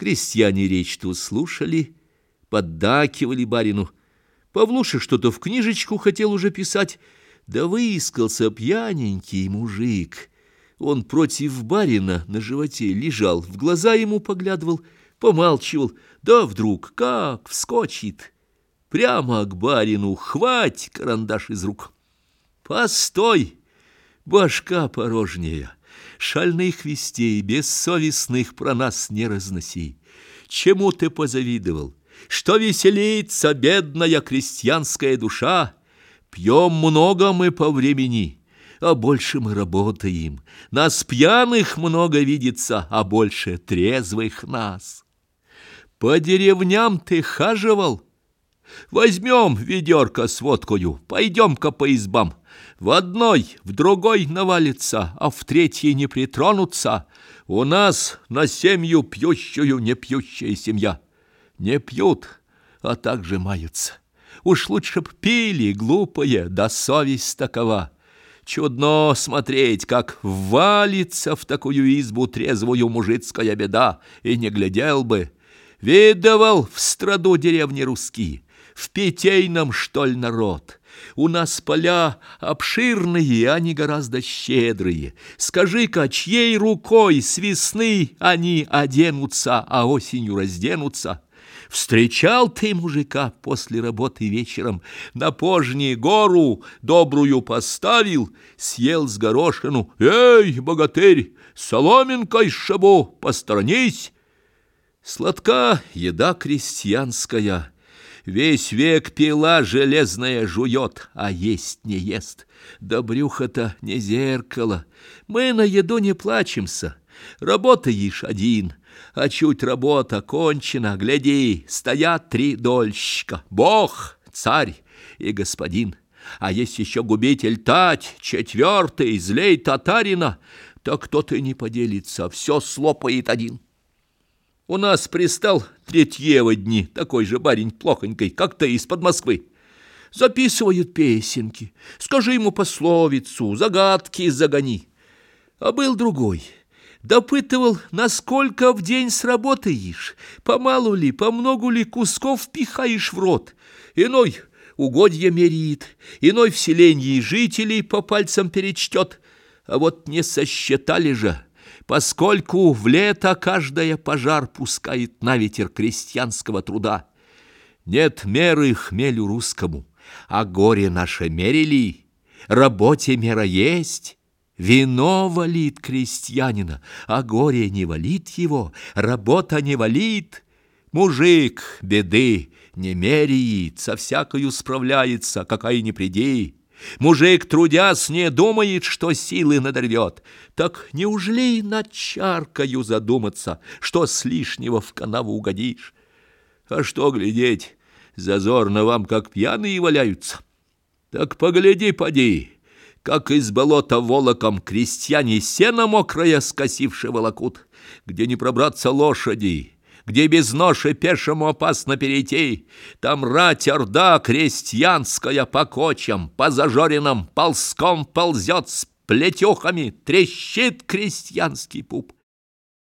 Крестьяне речь-то слушали, поддакивали барину. Павлуша что-то в книжечку хотел уже писать, да выискался пьяненький мужик. Он против барина на животе лежал, в глаза ему поглядывал, помалчивал, да вдруг как вскочит. Прямо к барину хвать карандаш из рук. «Постой, башка порожняя!» Шальных вестей, бессовестных про нас не разноси. Чему ты позавидовал? Что веселится бедная крестьянская душа? Пьем много мы по времени, а больше мы работаем. Нас пьяных много видится, а больше трезвых нас. По деревням ты хаживал? Возьмем ведерко с водкою, пойдем-ка по избам. В одной, в другой навалится, а в третьей не притронутся. У нас на семью пьющую не пьющая семья. Не пьют, а также маются. Уж лучше б пили, глупые, да совесть такова. Чудно смотреть, как валится в такую избу трезвую мужицкая беда, и не глядел бы. Видывал в страду деревни русские, в питейном, что ли, народ». У нас поля обширные, они гораздо щедрые. Скажи-ка, чьей рукой с весны они оденутся, а осенью разденутся? Встречал ты мужика после работы вечером, на пожне гору добрую поставил, съел с горошину. Эй, богатырь, соломинкой шабу, посторонись! Сладка еда крестьянская — Весь век пила железная жует, а есть не ест. Да брюхо-то не зеркало. Мы на еду не плачемся. Работаешь один, а чуть работа кончена, гляди, стоят три дольщика. Бог, царь и господин. А есть еще губитель Тать, четвертый, злей татарина. Так кто-то не поделится, все слопает один. У нас пристал третьего дни такой же барень плохонькой, как ты из-под Москвы. Записывают песенки, скажи ему пословицу, загадки загони. А был другой, допытывал, насколько в день сработаешь, помалу ли, по многу ли кусков пихаешь в рот. Иной угодья мерит, иной в жителей по пальцам перечтет, а вот не сосчитали же, поскольку в лето каждая пожар пускает на ветер крестьянского труда. Нет меры хмелю русскому, а горе наше мерили, работе мера есть». Вино валит крестьянина, а горе не валит его, работа не валит. Мужик беды не меряет, со всякою справляется, какая ни приди. Мужик, трудясь, не думает, что силы надорвет. Так неужели над чаркою задуматься, что с лишнего в канаву угодишь? А что глядеть, зазорно вам, как пьяные валяются? Так погляди, поди, как из болота волоком крестьяне сено мокрое скосивши волокут, где не пробраться лошади, где без ноши пешему опасно перейти. Там рать орда крестьянская по кочам, по зажоренным ползком ползет с плетехами, трещит крестьянский пуп.